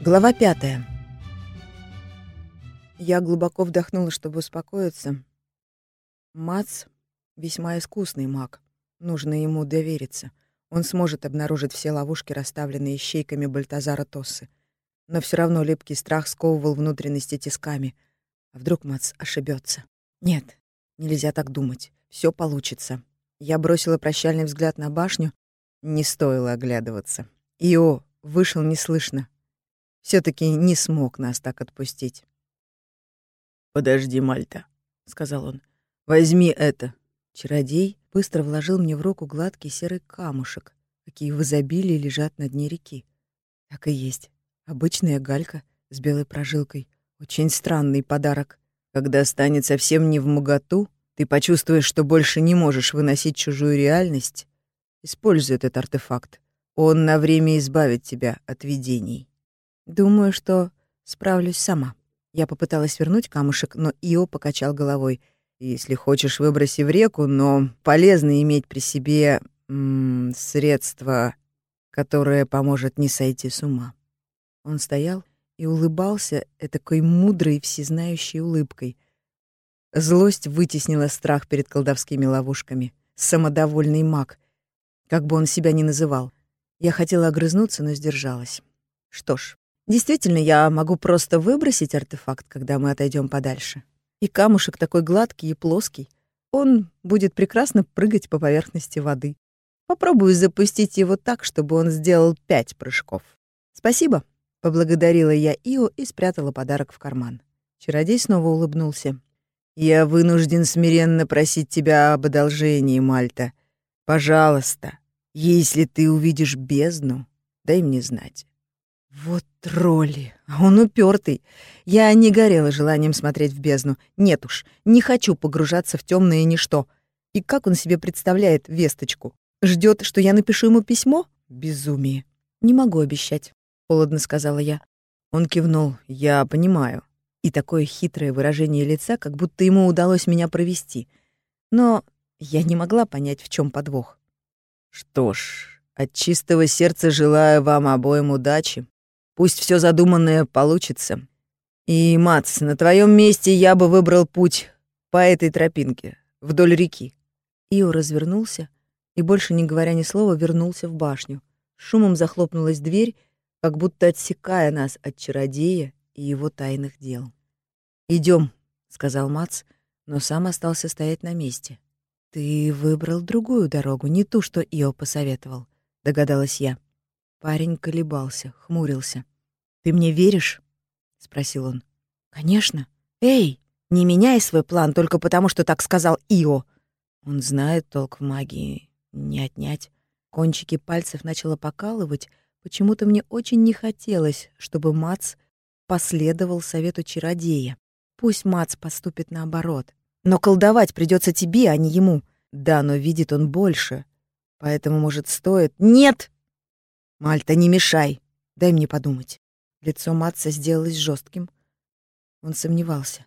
Глава пятая. Я глубоко вдохнула, чтобы успокоиться. Мац — весьма искусный маг. Нужно ему довериться. Он сможет обнаружить все ловушки, расставленные ищейками Бальтазара Тоссы. Но все равно липкий страх сковывал внутренности тисками. А вдруг Мац ошибется? Нет, нельзя так думать. Все получится. Я бросила прощальный взгляд на башню. Не стоило оглядываться. Ио вышел неслышно. Все таки не смог нас так отпустить. «Подожди, Мальта», — сказал он. «Возьми это». Чародей быстро вложил мне в руку гладкий серый камушек, какие в изобилии лежат на дне реки. Так и есть. Обычная галька с белой прожилкой. Очень странный подарок. Когда станет совсем не в моготу, ты почувствуешь, что больше не можешь выносить чужую реальность, используй этот артефакт. Он на время избавит тебя от видений. Думаю, что справлюсь сама. Я попыталась вернуть камушек, но Ио покачал головой. Если хочешь, выброси в реку, но полезно иметь при себе м -м, средство, которое поможет не сойти с ума. Он стоял и улыбался этакой мудрой, всезнающей улыбкой — Злость вытеснила страх перед колдовскими ловушками. Самодовольный маг, как бы он себя ни называл. Я хотела огрызнуться, но сдержалась. Что ж, действительно, я могу просто выбросить артефакт, когда мы отойдем подальше. И камушек такой гладкий и плоский. Он будет прекрасно прыгать по поверхности воды. Попробую запустить его так, чтобы он сделал пять прыжков. «Спасибо», — поблагодарила я Ио и спрятала подарок в карман. Чародей снова улыбнулся. Я вынужден смиренно просить тебя об одолжении, Мальта. Пожалуйста, если ты увидишь бездну, дай мне знать. Вот тролли, он упертый. Я не горела желанием смотреть в бездну. Нет уж, не хочу погружаться в темное ничто. И как он себе представляет весточку? Ждет, что я напишу ему письмо? Безумие. Не могу обещать, холодно сказала я. Он кивнул. Я понимаю и такое хитрое выражение лица, как будто ему удалось меня провести. Но я не могла понять, в чем подвох. Что ж, от чистого сердца желаю вам обоим удачи. Пусть все задуманное получится. И, Мац, на твоем месте я бы выбрал путь по этой тропинке, вдоль реки. Ио развернулся и, больше не говоря ни слова, вернулся в башню. Шумом захлопнулась дверь, как будто отсекая нас от чародея и его тайных дел. Идем, сказал Мац, но сам остался стоять на месте. Ты выбрал другую дорогу, не ту, что Ио посоветовал, догадалась я. Парень колебался, хмурился. Ты мне веришь? спросил он. Конечно. Эй, не меняй свой план только потому, что так сказал Ио. Он знает толк в магии, не отнять. Кончики пальцев начало покалывать, почему-то мне очень не хотелось, чтобы Мац последовал совету чародея. Пусть Мац поступит наоборот. Но колдовать придется тебе, а не ему. Да, но видит он больше. Поэтому, может, стоит... Нет! Мальта, не мешай. Дай мне подумать. Лицо Матца сделалось жестким. Он сомневался.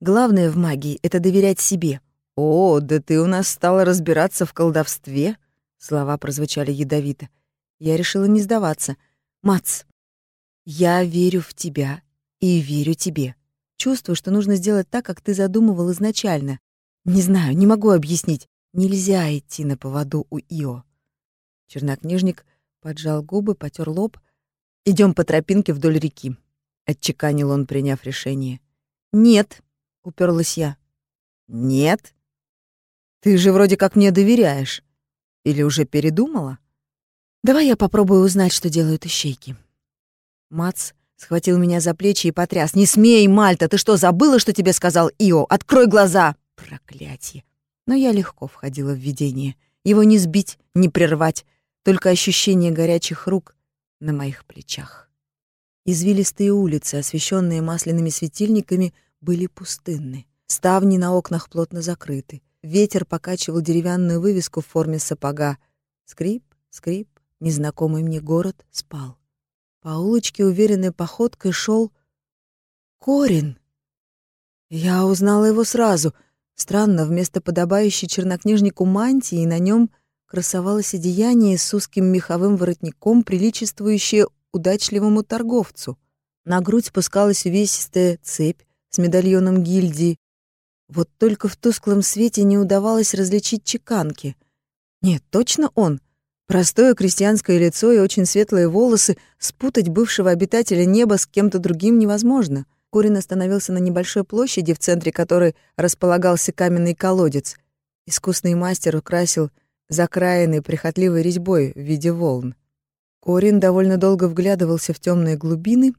Главное в магии — это доверять себе. «О, да ты у нас стала разбираться в колдовстве?» Слова прозвучали ядовито. Я решила не сдаваться. «Мац, я верю в тебя и верю тебе. Чувствую, что нужно сделать так, как ты задумывал изначально. Не знаю, не могу объяснить. Нельзя идти на поводу у Ио. Чернокнижник поджал губы, потер лоб. Идем по тропинке вдоль реки», — отчеканил он, приняв решение. «Нет», — уперлась я. «Нет? Ты же вроде как мне доверяешь. Или уже передумала? Давай я попробую узнать, что делают ищейки». Мац схватил меня за плечи и потряс. «Не смей, Мальта! Ты что, забыла, что тебе сказал Ио? Открой глаза!» Проклятие! Но я легко входила в видение. Его не сбить, не прервать, только ощущение горячих рук на моих плечах. Извилистые улицы, освещенные масляными светильниками, были пустынны. Ставни на окнах плотно закрыты. Ветер покачивал деревянную вывеску в форме сапога. Скрип, скрип, незнакомый мне город спал. По улочке уверенной походкой шел Корин. Я узнала его сразу. Странно, вместо подобающей чернокнижнику мантии на нем красовалось одеяние с узким меховым воротником, приличествующее удачливому торговцу. На грудь спускалась увесистая цепь с медальоном гильдии. Вот только в тусклом свете не удавалось различить чеканки. Нет, точно он. Простое крестьянское лицо и очень светлые волосы, спутать бывшего обитателя неба с кем-то другим невозможно. Корин остановился на небольшой площади, в центре которой располагался каменный колодец. Искусный мастер украсил закраенный прихотливой резьбой в виде волн. Корин довольно долго вглядывался в темные глубины.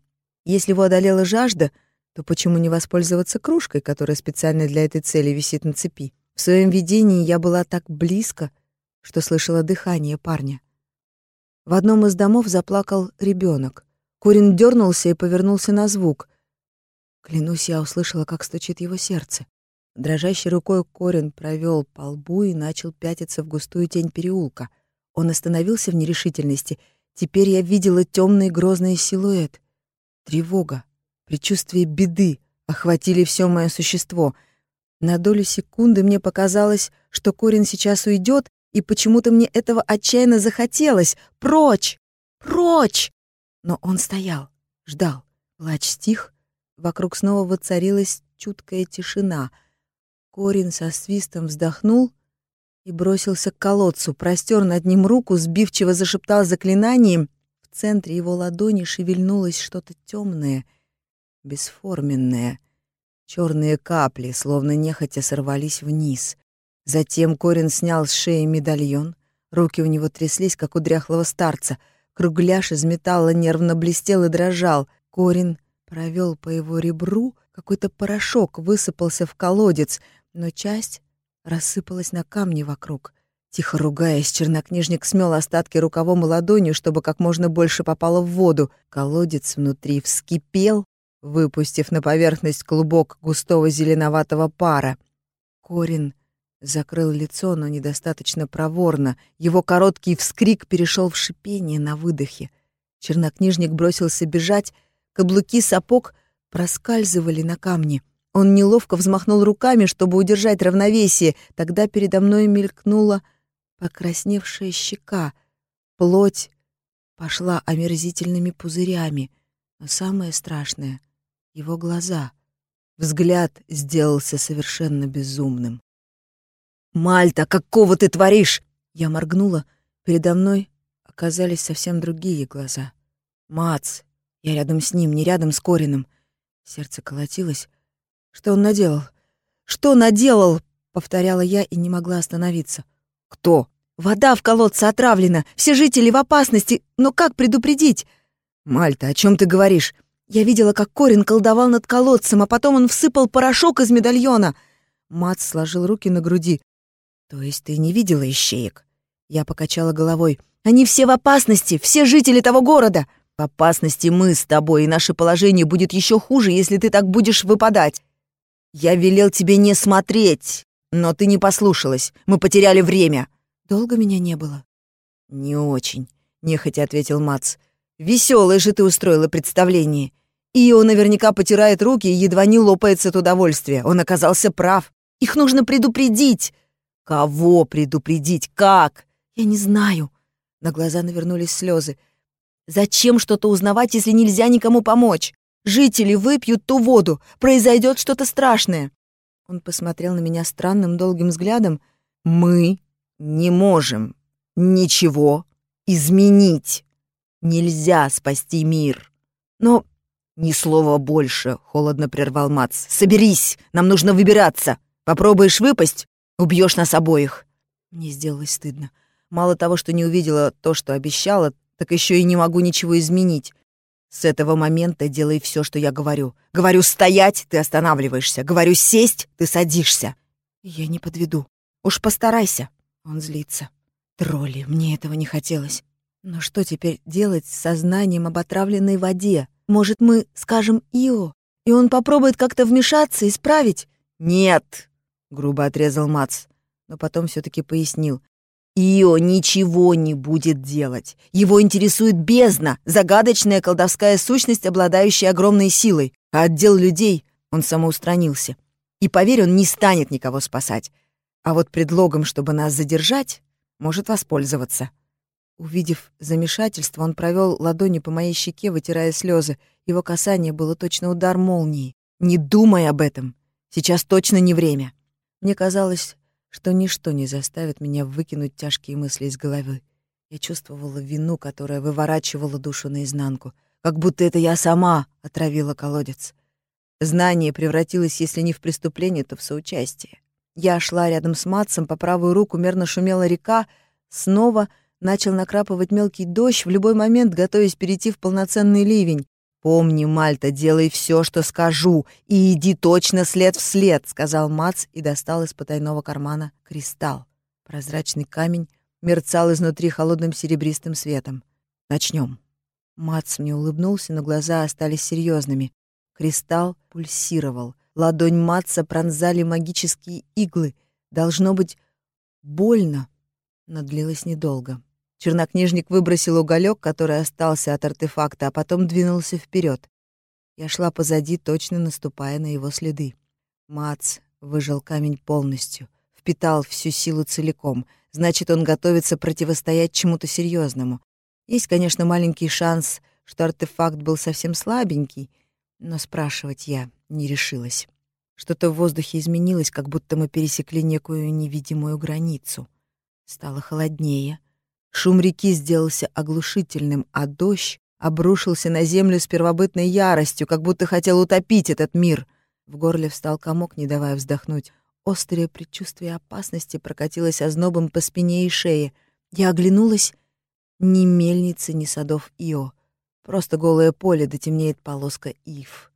Если его одолела жажда, то почему не воспользоваться кружкой, которая специально для этой цели висит на цепи? В своем видении я была так близко, что слышала дыхание парня. В одном из домов заплакал ребенок. Корин дернулся и повернулся на звук. Клянусь, я услышала, как стучит его сердце. Дрожащей рукой Корин провел по лбу и начал пятиться в густую тень переулка. Он остановился в нерешительности. Теперь я видела темный грозный силуэт. Тревога, предчувствие беды охватили все мое существо. На долю секунды мне показалось, что Корин сейчас уйдет, и почему-то мне этого отчаянно захотелось. Прочь! Прочь! Но он стоял, ждал. Плач стих, Вокруг снова воцарилась чуткая тишина. Корин со свистом вздохнул и бросился к колодцу, простер над ним руку, сбивчиво зашептал заклинанием. В центре его ладони шевельнулось что-то темное, бесформенное. Черные капли, словно нехотя, сорвались вниз. Затем Корин снял с шеи медальон. Руки у него тряслись, как у дряхлого старца. Кругляш из металла нервно блестел и дрожал. Корин Провел по его ребру, какой-то порошок высыпался в колодец, но часть рассыпалась на камни вокруг. Тихо ругаясь, чернокнижник смел остатки рукавом и ладонью, чтобы как можно больше попало в воду. Колодец внутри вскипел, выпустив на поверхность клубок густого зеленоватого пара. Корин закрыл лицо, но недостаточно проворно. Его короткий вскрик перешел в шипение на выдохе. Чернокнижник бросился бежать, Каблуки сапог проскальзывали на камне. Он неловко взмахнул руками, чтобы удержать равновесие. Тогда передо мной мелькнула покрасневшая щека. Плоть пошла омерзительными пузырями. Но самое страшное — его глаза. Взгляд сделался совершенно безумным. «Мальта, какого ты творишь?» Я моргнула. Передо мной оказались совсем другие глаза. Мац, я рядом с ним, не рядом с Корином. Сердце колотилось. Что он наделал? Что наделал? Повторяла я и не могла остановиться. Кто? Вода в колодце отравлена. Все жители в опасности. Но как предупредить? Мальта, о чем ты говоришь? Я видела, как Корин колдовал над колодцем, а потом он всыпал порошок из медальона. Мат сложил руки на груди. То есть ты не видела ищеек? Я покачала головой. Они все в опасности, все жители того города. В опасности мы с тобой, и наше положение будет еще хуже, если ты так будешь выпадать. Я велел тебе не смотреть, но ты не послушалась. Мы потеряли время. Долго меня не было? Не очень, нехотя ответил Мац. Веселое же ты устроила представление. И он наверняка потирает руки и едва не лопается от удовольствия. Он оказался прав. Их нужно предупредить. Кого предупредить? Как? Я не знаю. На глаза навернулись слезы. Зачем что-то узнавать, если нельзя никому помочь? Жители выпьют ту воду, произойдет что-то страшное. Он посмотрел на меня странным долгим взглядом. Мы не можем ничего изменить. Нельзя спасти мир. Но ни слова больше, холодно прервал Мац. Соберись, нам нужно выбираться. Попробуешь выпасть, убьешь нас обоих. Мне сделалось стыдно. Мало того, что не увидела то, что обещала, так еще и не могу ничего изменить. С этого момента делай все, что я говорю. Говорю стоять, ты останавливаешься. Говорю сесть, ты садишься. Я не подведу. Уж постарайся. Он злится. Тролли, мне этого не хотелось. Но что теперь делать с сознанием об отравленной воде? Может, мы скажем Ио, и он попробует как-то вмешаться, исправить? Нет, грубо отрезал Мац, но потом все таки пояснил. Ио ничего не будет делать. Его интересует бездна, загадочная колдовская сущность, обладающая огромной силой. А отдел людей он самоустранился. И, поверь, он не станет никого спасать. А вот предлогом, чтобы нас задержать, может воспользоваться. Увидев замешательство, он провел ладони по моей щеке, вытирая слезы. Его касание было точно удар молнии. «Не думай об этом! Сейчас точно не время!» Мне казалось, что ничто не заставит меня выкинуть тяжкие мысли из головы. Я чувствовала вину, которая выворачивала душу наизнанку, как будто это я сама отравила колодец. Знание превратилось, если не в преступление, то в соучастие. Я шла рядом с Матсом, по правую руку мерно шумела река, снова начал накрапывать мелкий дождь, в любой момент готовясь перейти в полноценный ливень. «Помни, Мальта, делай все, что скажу, и иди точно след в след», — сказал Мац и достал из потайного кармана кристалл. Прозрачный камень мерцал изнутри холодным серебристым светом. «Начнем». Мац мне улыбнулся, но глаза остались серьезными. Кристалл пульсировал. Ладонь Матца пронзали магические иглы. Должно быть больно, но длилось недолго. Чернокнижник выбросил уголек, который остался от артефакта, а потом двинулся вперед. Я шла позади, точно наступая на его следы. Мац выжал камень полностью, впитал всю силу целиком. Значит, он готовится противостоять чему-то серьезному. Есть, конечно, маленький шанс, что артефакт был совсем слабенький, но спрашивать я не решилась. Что-то в воздухе изменилось, как будто мы пересекли некую невидимую границу. Стало холоднее — Шум реки сделался оглушительным, а дождь обрушился на землю с первобытной яростью, как будто хотел утопить этот мир. В горле встал комок, не давая вздохнуть. Острое предчувствие опасности прокатилось ознобом по спине и шее. Я оглянулась. Ни мельницы, ни садов Ио. Просто голое поле, да полоска ив.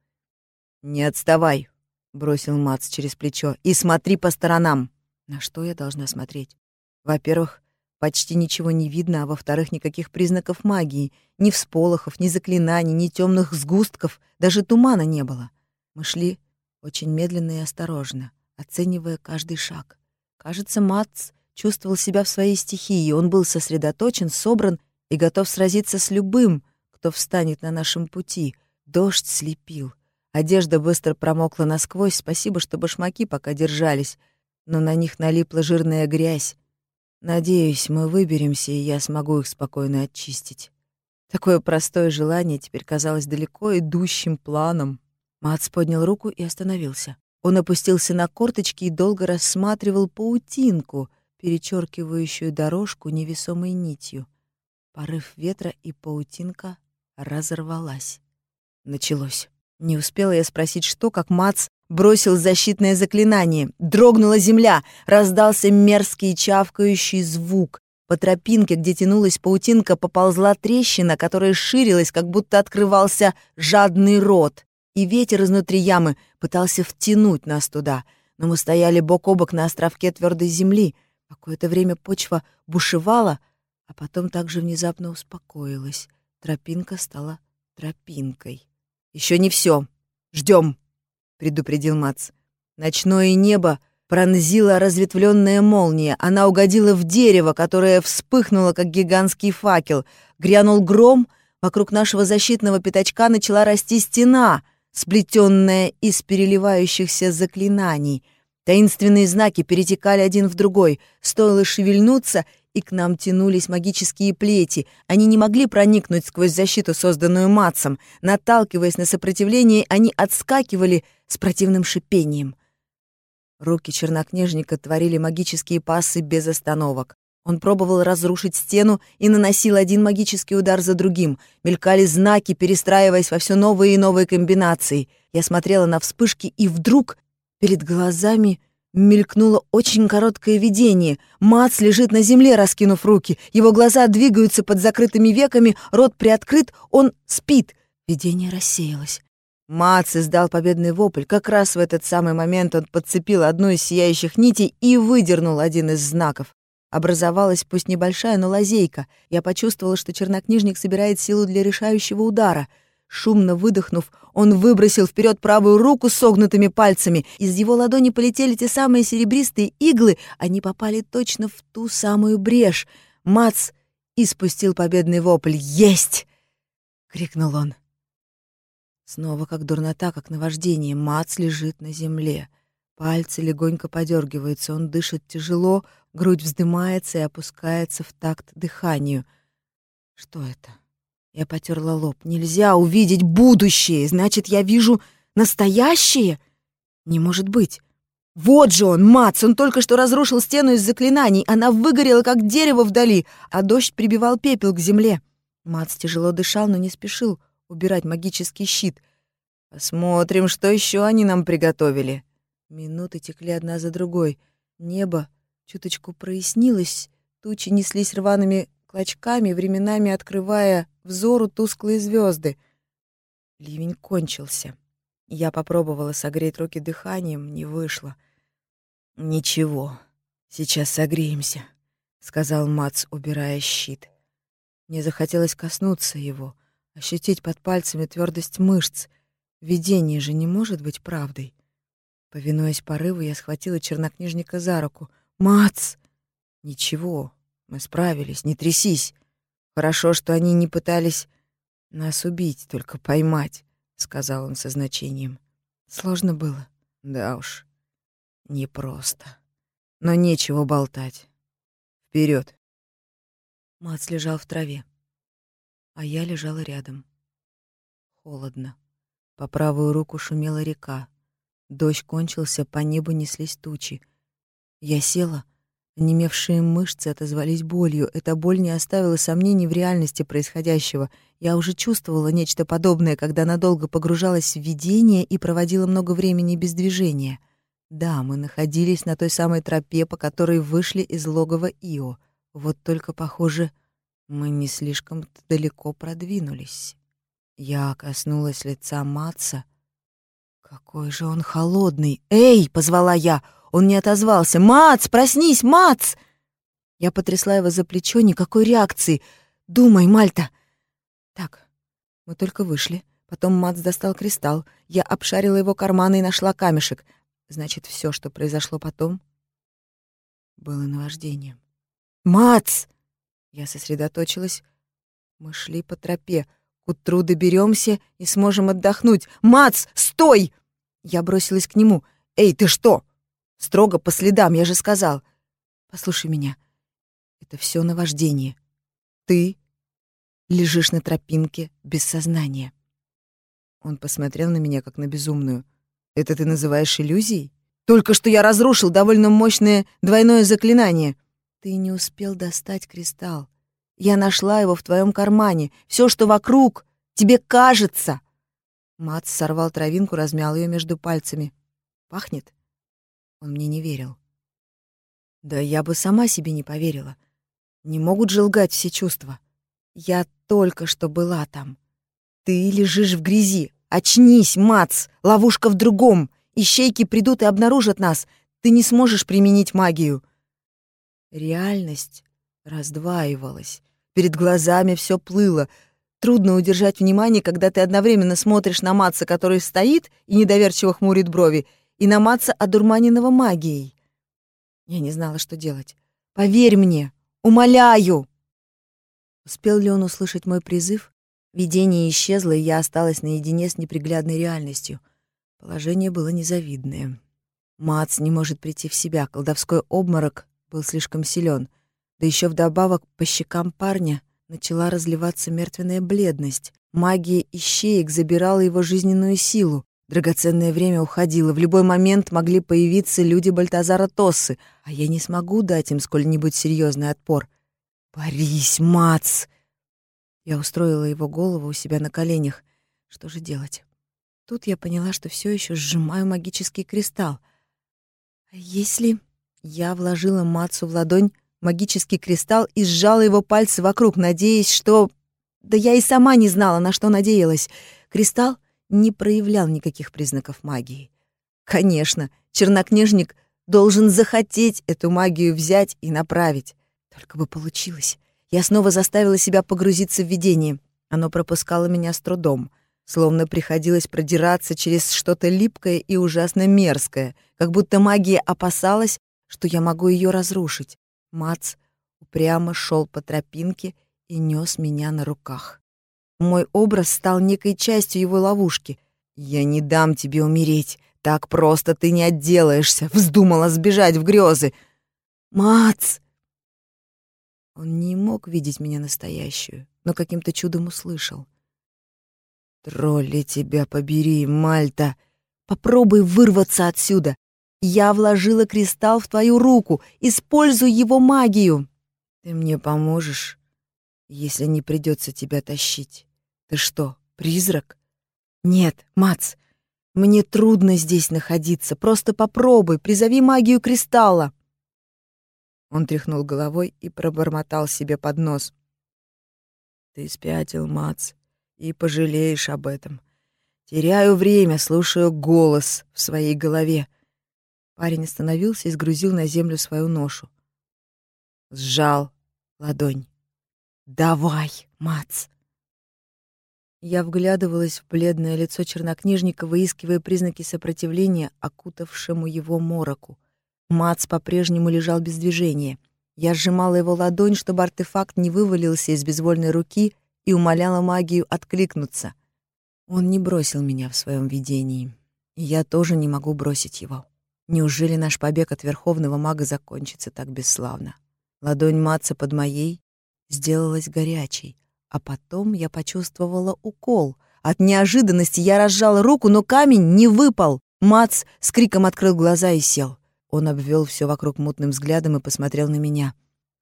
«Не отставай!» — бросил Мац через плечо. «И смотри по сторонам!» На что я должна смотреть? Во-первых, Почти ничего не видно, а во-вторых, никаких признаков магии. Ни всполохов, ни заклинаний, ни темных сгустков, даже тумана не было. Мы шли очень медленно и осторожно, оценивая каждый шаг. Кажется, Мац чувствовал себя в своей стихии, он был сосредоточен, собран и готов сразиться с любым, кто встанет на нашем пути. Дождь слепил. Одежда быстро промокла насквозь, спасибо, что башмаки пока держались, но на них налипла жирная грязь, Надеюсь, мы выберемся, и я смогу их спокойно очистить. Такое простое желание теперь казалось далеко идущим планом. Мац поднял руку и остановился. Он опустился на корточки и долго рассматривал паутинку, перечеркивающую дорожку невесомой нитью. Порыв ветра, и паутинка разорвалась. Началось. Не успела я спросить, что, как Мац бросил защитное заклинание. Дрогнула земля, раздался мерзкий чавкающий звук. По тропинке, где тянулась паутинка, поползла трещина, которая ширилась, как будто открывался жадный рот. И ветер изнутри ямы пытался втянуть нас туда. Но мы стояли бок о бок на островке твердой земли. Какое-то время почва бушевала, а потом также внезапно успокоилась. Тропинка стала тропинкой. Еще не все. Ждем. — предупредил Мац. Ночное небо пронзила разветвленная молния. Она угодила в дерево, которое вспыхнуло, как гигантский факел. Грянул гром, вокруг нашего защитного пятачка начала расти стена, сплетенная из переливающихся заклинаний. Таинственные знаки перетекали один в другой. Стоило шевельнуться, и к нам тянулись магические плети. Они не могли проникнуть сквозь защиту, созданную Матсом. Наталкиваясь на сопротивление, они отскакивали с противным шипением. Руки чернокнижника творили магические пассы без остановок. Он пробовал разрушить стену и наносил один магический удар за другим. Мелькали знаки, перестраиваясь во все новые и новые комбинации. Я смотрела на вспышки, и вдруг перед глазами мелькнуло очень короткое видение. Мац лежит на земле, раскинув руки. Его глаза двигаются под закрытыми веками, рот приоткрыт, он спит. Видение рассеялось. Мац издал победный вопль. Как раз в этот самый момент он подцепил одну из сияющих нитей и выдернул один из знаков. Образовалась пусть небольшая, но лазейка. Я почувствовала, что чернокнижник собирает силу для решающего удара. Шумно выдохнув, он выбросил вперед правую руку согнутыми пальцами. Из его ладони полетели те самые серебристые иглы. Они попали точно в ту самую брешь. Мац испустил победный вопль. «Есть!» — крикнул он. Снова как дурнота, как наваждение. Мац лежит на земле. Пальцы легонько подергиваются, он дышит тяжело, грудь вздымается и опускается в такт дыханию. Что это? Я потерла лоб. Нельзя увидеть будущее, значит, я вижу настоящее? Не может быть. Вот же он, Мац, он только что разрушил стену из заклинаний. Она выгорела, как дерево вдали, а дождь прибивал пепел к земле. Мац тяжело дышал, но не спешил убирать магический щит. Посмотрим, что еще они нам приготовили. Минуты текли одна за другой. Небо чуточку прояснилось, тучи неслись рваными клочками, временами открывая взору тусклые звезды. Ливень кончился. Я попробовала согреть руки дыханием, не вышло. «Ничего, сейчас согреемся», — сказал Мац, убирая щит. Мне захотелось коснуться его, ощутить под пальцами твердость мышц. Видение же не может быть правдой. Повинуясь порыву, я схватила чернокнижника за руку. «Мац!» «Ничего, мы справились, не трясись. Хорошо, что они не пытались нас убить, только поймать», — сказал он со значением. «Сложно было?» «Да уж, непросто. Но нечего болтать. Вперед. Мац лежал в траве, а я лежала рядом. Холодно. По правую руку шумела река. Дождь кончился, по небу неслись тучи. Я села, онемевшие мышцы отозвались болью. Эта боль не оставила сомнений в реальности происходящего. Я уже чувствовала нечто подобное, когда надолго погружалась в видение и проводила много времени без движения. Да, мы находились на той самой тропе, по которой вышли из логова Ио. Вот только, похоже, мы не слишком далеко продвинулись. Я коснулась лица Матса — какой же он холодный! «Эй!» — позвала я. Он не отозвался. «Мац, проснись, Мац!» Я потрясла его за плечо, никакой реакции. «Думай, Мальта!» Так, мы только вышли. Потом Мац достал кристалл. Я обшарила его карманы и нашла камешек. Значит, все, что произошло потом, было наваждением. «Мац!» Я сосредоточилась. Мы шли по тропе. К утру доберемся и сможем отдохнуть. Мац, стой! Я бросилась к нему. Эй, ты что? Строго по следам, я же сказал. Послушай меня. Это все наваждение. Ты лежишь на тропинке без сознания. Он посмотрел на меня, как на безумную. Это ты называешь иллюзией? Только что я разрушил довольно мощное двойное заклинание. Ты не успел достать кристалл. Я нашла его в твоем кармане. Все, что вокруг, тебе кажется. Мац сорвал травинку, размял ее между пальцами. Пахнет? Он мне не верил. Да я бы сама себе не поверила. Не могут же лгать все чувства. Я только что была там. Ты лежишь в грязи. Очнись, Мац! Ловушка в другом. Ищейки придут и обнаружат нас. Ты не сможешь применить магию. Реальность раздваивалась. Перед глазами все плыло. Трудно удержать внимание, когда ты одновременно смотришь на Матса, который стоит и недоверчиво хмурит брови, и на Матса, одурманенного магией. Я не знала, что делать. «Поверь мне! Умоляю!» Успел ли он услышать мой призыв? Видение исчезло, и я осталась наедине с неприглядной реальностью. Положение было незавидное. Мац не может прийти в себя, колдовской обморок был слишком силен — да еще вдобавок по щекам парня начала разливаться мертвенная бледность. Магия ищеек забирала его жизненную силу. Драгоценное время уходило. В любой момент могли появиться люди Бальтазара Тоссы, а я не смогу дать им сколь-нибудь серьезный отпор. «Борись, Мац!» Я устроила его голову у себя на коленях. Что же делать? Тут я поняла, что все еще сжимаю магический кристалл. А если я вложила Мацу в ладонь магический кристалл и сжала его пальцы вокруг, надеясь, что... Да я и сама не знала, на что надеялась. Кристалл не проявлял никаких признаков магии. Конечно, чернокнижник должен захотеть эту магию взять и направить. Только бы получилось. Я снова заставила себя погрузиться в видение. Оно пропускало меня с трудом, словно приходилось продираться через что-то липкое и ужасно мерзкое, как будто магия опасалась, что я могу ее разрушить. Мац упрямо шел по тропинке и нес меня на руках. Мой образ стал некой частью его ловушки. «Я не дам тебе умереть. Так просто ты не отделаешься. Вздумала сбежать в грезы. Мац!» Он не мог видеть меня настоящую, но каким-то чудом услышал. «Тролли тебя побери, Мальта! Попробуй вырваться отсюда! Я вложила кристалл в твою руку! Используй его магию!» «Ты мне поможешь, если не придется тебя тащить? Ты что, призрак?» «Нет, Мац, мне трудно здесь находиться. Просто попробуй, призови магию кристалла!» Он тряхнул головой и пробормотал себе под нос. «Ты спятил, Мац, и пожалеешь об этом. Теряю время, слушаю голос в своей голове». Парень остановился и сгрузил на землю свою ношу. Сжал ладонь. «Давай, Мац!» Я вглядывалась в бледное лицо чернокнижника, выискивая признаки сопротивления окутавшему его мороку. Мац по-прежнему лежал без движения. Я сжимала его ладонь, чтобы артефакт не вывалился из безвольной руки, и умоляла магию откликнуться. Он не бросил меня в своем видении, и я тоже не могу бросить его. Неужели наш побег от верховного мага закончится так бесславно? Ладонь Матца под моей сделалась горячей, а потом я почувствовала укол. От неожиданности я разжала руку, но камень не выпал. Мац с криком открыл глаза и сел. Он обвел все вокруг мутным взглядом и посмотрел на меня.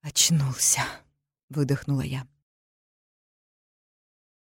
«Очнулся», — выдохнула я.